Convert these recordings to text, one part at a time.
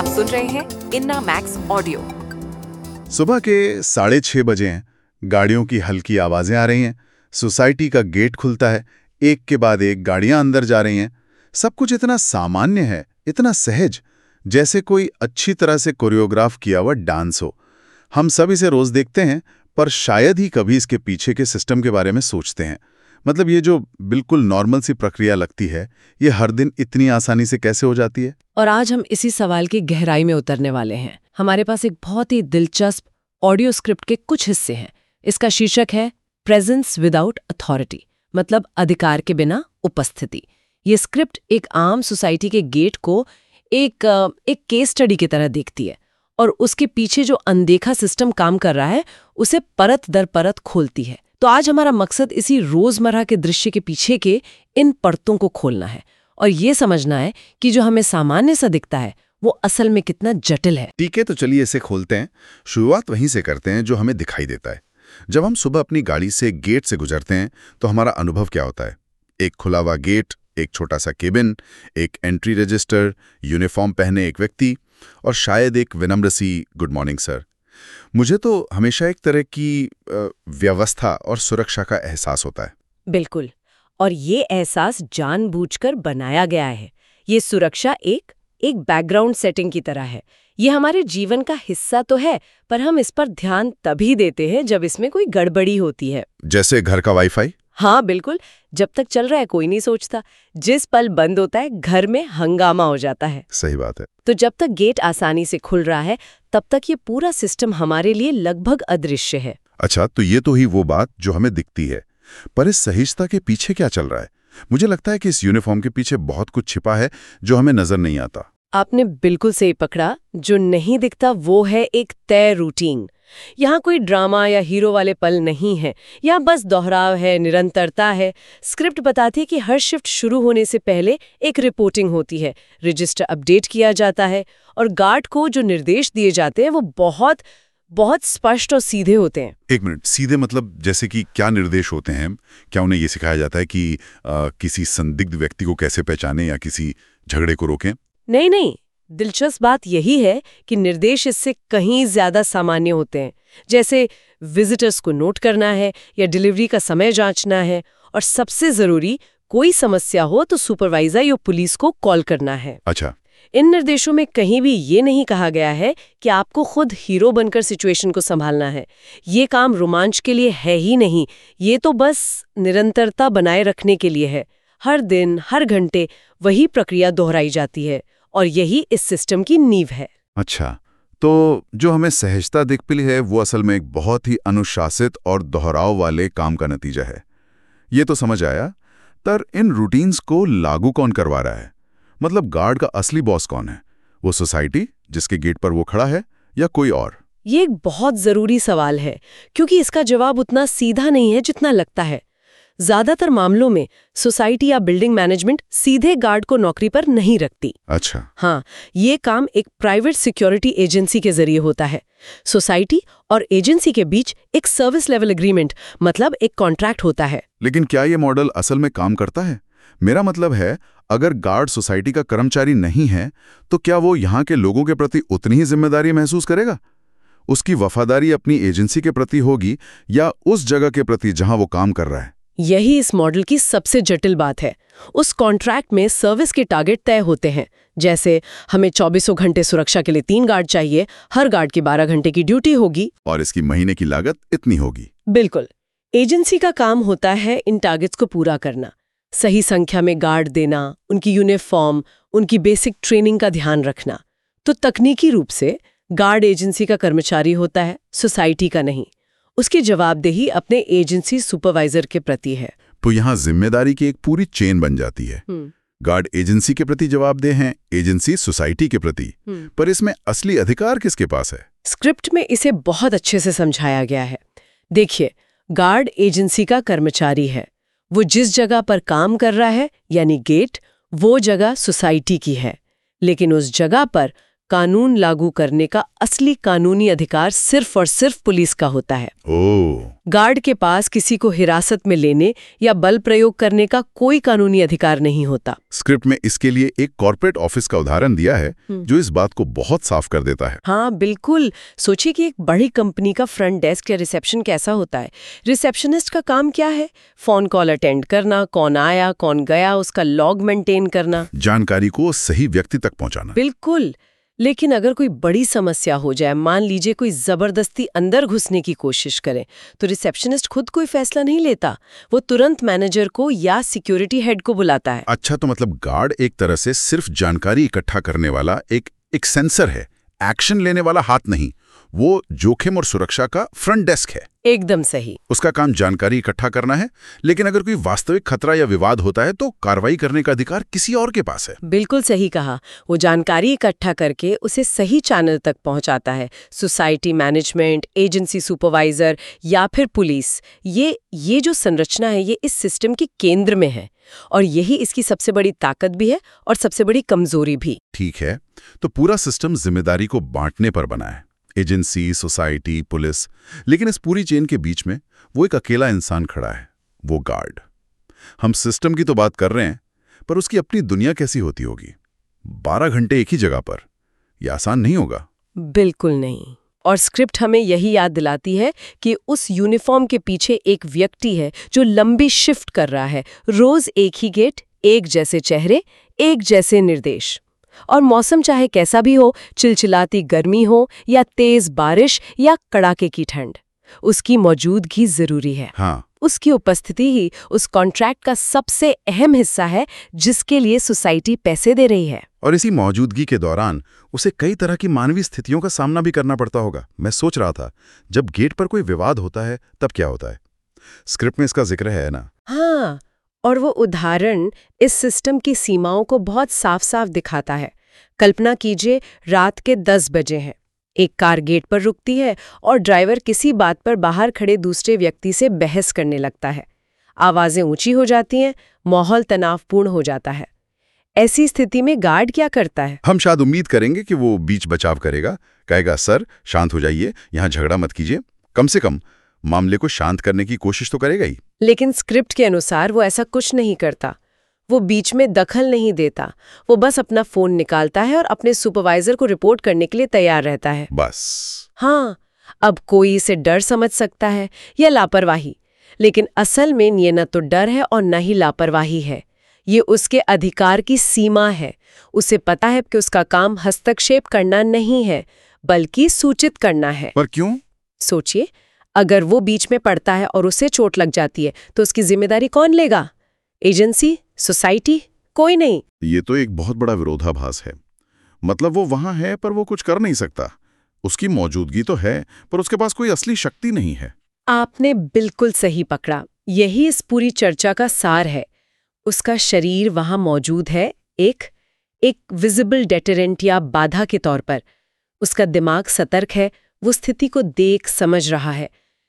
आप सुन रहे हैं इन्ना मैक्स ऑडियो। सुबह के साढ़े छह बजे हैं, गाड़ियों की हल्की आवाज़ें आ रही हैं, सोसाइटी का गेट खुलता है, एक के बाद एक गाड़ियाँ अंदर जा रही हैं। सब कुछ इतना सामान्य है, इतना सहज, जैसे कोई अच्छी तरह से कोरियोग्राफ किया हुआ डांस हो। हम सब इसे रोज देखते हैं, पर शायद ही कभी इसके पीछे के सिस्टम के बारे में सोचते हैं। मतलब ये जो बिल्कुल नॉर्मल सी प्रक्रिया लगती है, ये हर दिन इतनी आसानी से कैसे हो जाती है? और आज हम इसी सवाल की गहराई में उतरने वाले हैं। हमारे पास एक बहुत ही दिलचस्प ऑडियो स्क्रिप्ट के कुछ हिस्से हैं। इसका शीर्षक है प्रेजेंस विदाउट अथॉरिटी मतलब अधिकार के बिना उपस्थिति। ये स्क्रिप्ट एक आम सोसाइटी के गेट को एक एक केस स्टडी की तरह देखती है और उसके पीछे जो अनदेखा सिस्टम काम कर रहा है, उसे परत दर परत खोलती है। तो आज हमारा मकसद इसी रोज़मर्रा के दृश्य के पीछे के इन परतों को खोलना है और ये समझना है कि जो हमें सामान्य सा दिखता है, वो असल में कितना जटिल है। ठीक है तो चलिए इसे खोलते हैं। शुरुआत वहीं से करते हैं जो हमें दिखाई देता है। जब हम सुबह अपनी गाड़ी से गेट से गुजरते हैं तो हमारा अनुभव क्या होता है? एक खुला हुआ गेट, एक छोटा सा केबिन, एक एंट्री रजिस्टर, यूनिफॉर्म पहने एक व्यक्ति और शायद एक विनम्र सी, गुड मॉर्निंग, सर। मुझे तो हमेशा एक तरह की व्यवस्था और सुरक्षा का एहसास होता है। बिल्कुल और ये एहसास जानबूझकर बनाया गया है। ये सुरक्षा एक एक बैकग्राउंड सेटिंग की तरह है। ये हमारे जीवन का हिस्सा तो है पर हम इस पर ध्यान तभी देते हैं जब इसमें कोई गड़बड़ी होती है। जैसे घर का वाईफाई हाँ बिल्कुल। जब तक चल रहा है कोई नहीं सोचता। जिस पल बंद होता है घर में हंगामा हो जाता है। सही बात है। तो जब तक गेट आसानी से खुल रहा है तब तक ये पूरा सिस्टम हमारे लिए लगभग अदृश्य है। अच्छा तो ये तो ही वो बात जो हमें दिखती है। पर इस सहिष्णुता के पीछे क्या चल रहा है? मुझे लगता है कि इस यूनिफॉर्म के पीछे बहुत कुछ छिपा है जो हमें नज़र नहीं आता। आपने बिल्कुल सही पकड़ा। जो नहीं दिखता वो है एक तय रूटीन। यहाँ कोई ड्रामा या हीरो वाले पल नहीं है या बस दोहराव है निरंतरता है। स्क्रिप्ट बताती है कि हर शिफ्ट शुरू होने से पहले एक रिपोर्टिंग होती है रजिस्टर अपडेट किया जाता है और गार्ड को जो निर्देश दिए जाते हैं वो बहुत बहुत स्पष्ट और सीधे होते हैं। एक मिनट सीधे मतलब जैसे कि क्या निर्देश होते हैं? क्या उन्हें ये सिखाया जाता है कि आ, किसी संदिग्ध व्यक्ति को कैसे पहचाने या किसी झगड़े को रोकें? नहीं नहीं दिलचस्प बात यही है कि निर्देश इससे कहीं ज़्यादा सामान्य होते हैं। जैसे विजिटर्स को नोट करना है या डिलीवरी का समय जांचना है और सबसे ज़रूरी कोई समस्या हो तो सुपरवाइजर या पुलिस को कॉल करना है। अच्छा। इन निर्देशों में कहीं भी ये नहीं कहा गया है कि आपको खुद हीरो बनकर सिचुएशन को संभालना है। ये काम रोमांच के लिए है ही नहीं। ये तो बस निरंतरता बनाए रखने के लिए है। हर दिन हर घंटे वही प्रक्रिया दोहराई जाती है। और यही इस सिस्टम की नींव है। अच्छा तो जो हमें सहजता दिख पिली है वो असल में एक बहुत ही अनुशासित और दोहराव वाले काम का नतीजा है। ये तो समझ आया तर इन रूटीन्स को लागू कौन करवा रहा है? मतलब गार्ड का असली बॉस कौन है? वो सोसाइटी जिसके गेट पर वो खड़ा है या कोई और? ये एक बहुत ज़रूरी सवाल है क्योंकि इसका जवाब उतना सीधा नहीं है जितना लगता है। ज़्यादातर मामलों में सोसाइटी या बिल्डिंग मैनेजमेंट सीधे गार्ड को नौकरी पर नहीं रखती। अच्छा। हाँ ये काम एक प्राइवेट सिक्योरिटी एजेंसी के ज़रिए होता है। सोसाइटी और एजेंसी के बीच एक सर्विस लेवल एग्रीमेंट मतलब एक कॉन्ट्रैक्ट होता है। लेकिन क्या ये मॉडल असल में काम करता है? मेरा मतलब है अगर गार्ड सोसाइटी का कर्मचारी नहीं है तो क्या वो यहाँ के लोगों के प्रति उतनी ही ज़िम्मेदारी महसूस करेगा? उसकी वफादारी अपनी एजेंसी के प्रति होगी या उस जगह के प्रति जहाँ वो काम कर रहा है? यही इस मॉडल की सबसे जटिल बात है। उस कॉन्ट्रैक्ट में सर्विस के टारगेट तय होते हैं। जैसे हमें चौबीसों घंटे सुरक्षा के लिए तीन गार्ड चाहिए हर गार्ड की बारह घंटे की ड्यूटी होगी। और इसकी महीने की लागत इतनी होगी। बिल्कुल। एजेंसी का काम होता है इन टारगेट्स को पूरा करना। सही संख्या में गार्ड देना उनकी यूनिफॉर्म उनकी बेसिक ट्रेनिंग का ध्यान रखना। तो तकनीकी रूप से गार्ड एजेंसी का कर्मचारी होता है सोसाइटी का नहीं। उसकी जवाबदेही अपने एजेंसी सुपरवाइजर के प्रति है। तो यहाँ ज़िम्मेदारी की एक पूरी चेन बन जाती है। गार्ड एजेंसी के प्रति जवाबदेह हैं एजेंसी सोसाइटी के प्रति। पर इसमें असली अधिकार किसके पास है? स्क्रिप्ट में इसे बहुत अच्छे से समझाया गया है। देखिए गार्ड एजेंसी का कर्मचारी है। वो जिस जगह पर काम कर रहा है यानी गेट वो जगह सोसाइटी की है। लेकिन उस जगह पर कानून लागू करने का असली कानूनी अधिकार सिर्फ़ और सिर्फ़ पुलिस का होता है। ओ। गार्ड के पास किसी को हिरासत में लेने या बल प्रयोग करने का कोई कानूनी अधिकार नहीं होता। स्क्रिप्ट में इसके लिए एक कॉर्पोरेट ऑफ़िस का उदाहरण दिया है जो इस बात को बहुत साफ़ कर देता है। हाँ बिल्कुल। सोचिए कि एक बड़ी कंपनी का फ्रंट डेस्क या रिसेप्शन कैसा होता है। रिसेप्शनिस्ट का काम क्या है? फ़ोन कॉल अटेंड करना कौन आया कौन गया उसका लॉग मेंटेन करना। जानकारी को सही व्यक्ति तक पहुँचाना। बिल्कुल। लेकिन अगर कोई बड़ी समस्या हो जाए, मान लीजिए कोई ज़बरदस्ती अंदर घुसने की कोशिश करे तो रिसेप्शनिस्ट खुद कोई फैसला नहीं लेता। वो तुरंत मैनेजर को या सिक्योरिटी हेड को बुलाता है। अच्छा तो मतलब गार्ड एक तरह से सिर्फ़ जानकारी इकट्ठा करने वाला एक एक सेंसर है, एक्शन लेने वाला हाथ नहीं। वो जोखिम और सुरक्षा का फ्रंट डेस्क है। एकदम सही। उसका काम जानकारी इकट्ठा करना है लेकिन अगर कोई वास्तविक खतरा या विवाद होता है तो कार्रवाई करने का अधिकार किसी और के पास है। बिल्कुल सही कहा। वो जानकारी इकट्ठा करके उसे सही चैनल तक पहुंचाता है। सोसाइटी मैनेजमेंट एजेंसी सुपरवाइजर या फिर पुलिस। ये ये जो संरचना है ये इस सिस्टम के केंद्र में है। और यही इसकी सबसे बड़ी ताकत भी है और सबसे बड़ी कमज़ोरी भी। ठीक है तो पूरा सिस्टम ज़िम्मेदारी को बांटने पर बना है। एजेंसी, सोसाइटी, पुलिस, लेकिन इस पूरी चेन के बीच में वो एक अकेला इंसान खड़ा है, वो गार्ड। हम सिस्टम की तो बात कर रहे हैं, पर उसकी अपनी दुनिया कैसी होती होगी? बारह घंटे एक ही जगह पर यह आसान नहीं होगा? बिल्कुल नहीं। और स्क्रिप्ट हमें यही याद दिलाती है कि उस यूनिफॉर्म के पीछे एक व्यक्ति है जो लंबी शिफ्ट कर रहा है, रोज एक ही गेट, एक जैसे चेहरे, एक जैसे निर्देश। और मौसम चाहे कैसा भी हो चिलचिलाती गर्मी हो या तेज बारिश या कड़ाके की ठंड उसकी मौजूदगी ज़रूरी है। हाँ। उसकी उपस्थिति ही उस कॉन्ट्रैक्ट का सबसे अहम हिस्सा है जिसके लिए सोसाइटी पैसे दे रही है। और इसी मौजूदगी के दौरान उसे कई तरह की मानवीय स्थितियों का सामना भी करना पड़ता होगा। मैं सोच रहा था जब गेट पर कोई विवाद होता है तब क्या होता है? स्क्रिप्ट में इसका ज़िक्र है ना? हाँ। और वो उदाहरण इस सिस्टम की सीमाओं को बहुत साफ़ साफ़ दिखाता है। कल्पना कीजिए, रात के दस बजे हैं। एक कार गेट पर रुकती है और ड्राइवर किसी बात पर बाहर खड़े दूसरे व्यक्ति से बहस करने लगता है। आवाज़ें ऊँची हो जाती हैं, माहौल तनावपूर्ण हो जाता है। ऐसी स्थिति में गार्ड क्या करता है? हम शायद उम्मीद करेंगे कि वो बीच बचाव करेगा। कहेगा, सर, शांत हो जाइए, यहाँ झगड़ा मत कीजिए। कम से कम मामले को शांत करने की कोशिश तो करेगा ही। लेकिन स्क्रिप्ट के अनुसार वो ऐसा कुछ नहीं करता। वो बीच में दखल नहीं देता। वो बस अपना फ़ोन निकालता है और अपने सुपरवाइजर को रिपोर्ट करने के लिए तैयार रहता है। बस। हाँ अब कोई इसे डर समझ सकता है या लापरवाही लेकिन असल में ये न तो डर है और न ही लापरवाही है। ये उसके अधिकार की सीमा है। उसे पता है कि उसका काम हस्तक्षेप करना नहीं है बल्कि सूचित करना है। पर क्यों? सोचिए अगर वो बीच में पड़ता है और उसे चोट लग जाती है तो उसकी ज़िम्मेदारी कौन लेगा? एजेंसी? सोसाइटी? कोई नहीं। ये तो एक बहुत बड़ा विरोधाभास है। मतलब वो वहाँ है पर वो कुछ कर नहीं सकता। उसकी मौजूदगी तो है पर उसके पास कोई असली शक्ति नहीं है। आपने बिल्कुल सही पकड़ा। यही इस पूरी चर्चा का सार है। उसका शरीर वहाँ मौजूद है एक एक विजिबल डेटरेंट या बाधा के तौर पर। उसका दिमाग सतर्क है वो स्थिति को देख समझ रहा है।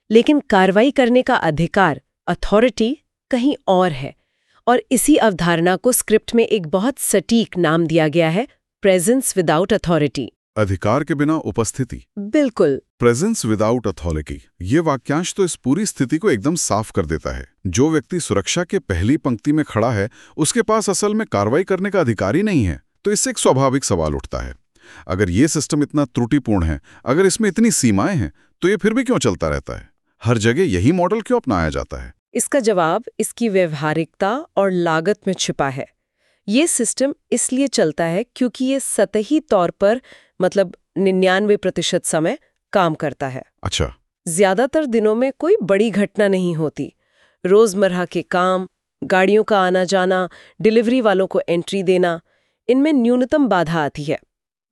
लेकिन कार्रवाई करने का अधिकार अथॉरिटी कहीं और है। और इसी अवधारणा को स्क्रिप्ट में एक बहुत सटीक नाम दिया गया है प्रेजेंस विदाउट अथॉरिटी अधिकार के बिना उपस्थिति। बिल्कुल। प्रेजेंस विदाउट अथॉरिटी ये वाक्यांश तो इस पूरी स्थिति को एकदम साफ़ कर देता है। जो व्यक्ति सुरक्षा के पहली पंक्ति में खड़ा है उसके पास असल में कार्रवाई करने का अधिकार ही नहीं है तो इससे एक स्वाभाविक सवाल उठता है। अगर ये सिस्टम इतना त्रुटिपूर्ण है अगर इसमें इतनी सीमाएँ हैं तो ये फिर भी क्यों चलता रहता है? हर जगह यही मॉडल क्यों अपनाया जाता है? इसका जवाब इसकी व्यवहारिकता और लागत में छिपा है। ये सिस्टम इसलिए चलता है क्योंकि ये सतही तौर पर मतलब निन्यानवे प्रतिशत समय काम करता है। अच्छा। ज़्यादातर दिनों में कोई बड़ी घटना नहीं होती। रोज़मर्रा के काम गाड़ियों का आना जाना डिलीवरी वालों को एंट्री देना इनमें न्यूनतम बाधा आती है।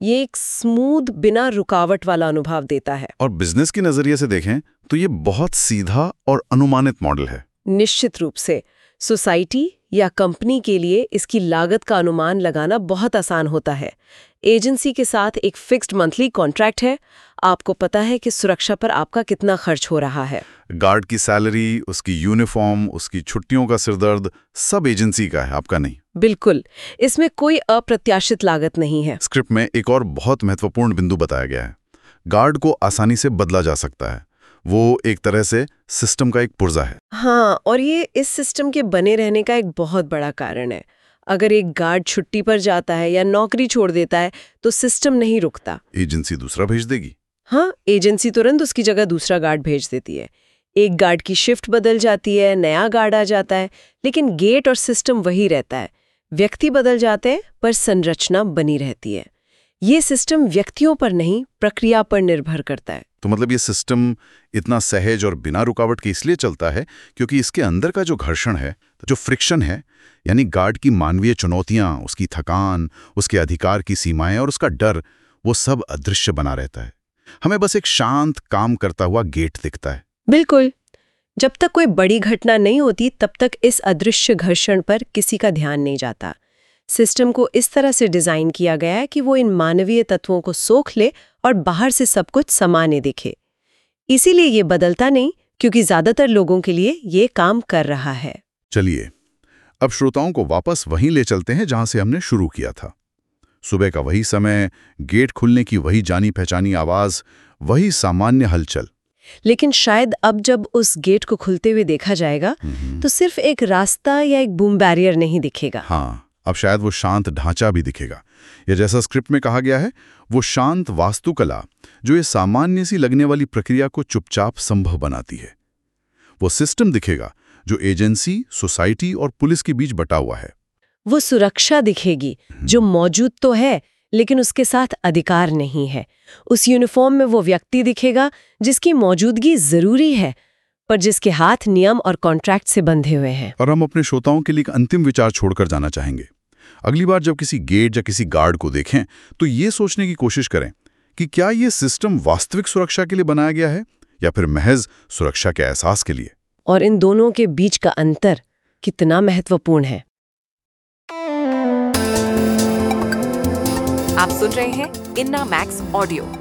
ये एक स्मूथ बिना रुकावट वाला अनुभव देता है। और बिज़नेस के नज़रिए से देखें तो ये बहुत सीधा और अनुमानित मॉडल है। निश्चित रूप से सोसाइटी या कंपनी के लिए इसकी लागत का अनुमान लगाना बहुत आसान होता है। एजेंसी के साथ एक फिक्स्ड मंथली कॉन्ट्रैक्ट है। आपको पता है कि सुरक्षा पर आपका कितना खर्च हो रहा है। गार्ड की सैलरी उसकी यूनिफॉर्म उसकी छुट्टियों का सिरदर्द सब एजेंसी का है आपका नहीं। बिल्कुल इसमें कोई अप्रत्याशित लागत नहीं है। स्क्रिप्ट में एक और बहुत महत्वपूर्ण बिंदु बताया गया है। गार्ड को आसानी से बदला जा सकता है। वो एक तरह से सिस्टम का एक पुर्जा है। हाँ और ये इस सिस्टम के बने रहने का एक बहुत बड़ा कारण है। अगर एक गार्ड छुट्टी पर जाता है या नौकरी छोड़ देता है तो सिस्टम नहीं रुकता। एजेंसी दूसरा भेज देगी। हाँ एजेंसी तुरंत उसकी जगह दूसरा गार्ड भेज देती है। एक गार्ड की शिफ्ट बदल जाती है नया गार्ड आ जाता है लेकिन गेट और सिस्टम वही रहता है। व्यक्ति बदल जाते हैं पर संरचना बनी रहती है। ये सिस्टम व्यक्तियों पर नहीं प्रक्रिया पर निर्भर करता है। तो मतलब ये सिस्टम इतना सहज और बिना रुकावट के इसलिए चलता है क्योंकि इसके अंदर का जो घर्षण है जो फ्रिक्शन है यानी गार्ड की मानवीय चुनौतियाँ उसकी थकान उसके अधिकार की सीमाएँ और उसका डर वो सब अदृश्य बना रहता है। हमें बस एक शांत काम करता हुआ गेट दिखता है। बिल्कुल। जब तक कोई बड़ी घटना नहीं होती, तब तक इस अदृश्य घर्षण पर किसी का ध्यान नहीं जाता। सिस्टम को इस तरह से डिज़ाइन किया गया है कि वो इन मानवीय तत्वों को सोख ले और बाहर से सब कुछ सामान्य दिखे। इसीलिए ये बदलता नहीं, क्योंकि ज़्यादातर लोगों के लिए ये काम कर रहा है। चलिए, अब श्रोताओं को वापस वहीं ले चलते हैं जहाँ से हमने शुरू किया था। सुबह का वही समय, गेट खुलने की वही जानी पहचानी आवाज़, वही सामान्य हलचल। लेकिन शायद अब जब उस गेट को खुलते हुए देखा जाएगा तो सिर्फ़ एक रास्ता या एक बूम बैरियर नहीं दिखेगा। हाँ अब शायद वो शांत ढांचा भी दिखेगा। या जैसा स्क्रिप्ट में कहा गया है वो शांत वास्तुकला जो ये सामान्य सी लगने वाली प्रक्रिया को चुपचाप संभव बनाती है। वो सिस्टम दिखेगा जो एजेंसी सोसाइटी और पुलिस के बीच बटा हुआ है। वो सुरक्षा दिखेगी जो मौजूद तो है लेकिन उसके साथ अधिकार नहीं है। उस यूनिफॉर्म में वो व्यक्ति दिखेगा जिसकी मौजूदगी ज़रूरी है पर जिसके हाथ नियम और कॉन्ट्रैक्ट से बंधे हुए हैं। और हम अपने श्रोताओं के लिए एक अंतिम विचार छोड़कर जाना चाहेंगे। अगली बार जब किसी गेट या किसी गार्ड को देखें तो ये सोचने की कोशिश करें कि क्या ये सिस्टम वास्तविक सुरक्षा के लिए बनाया गया है या फिर महज सुरक्षा के एहसास के लिए? और इन दोनों के बीच का अंतर कितना महत्वपूर्ण है? आप सुन रहे हैं इन्ना मैक्स ऑडियो।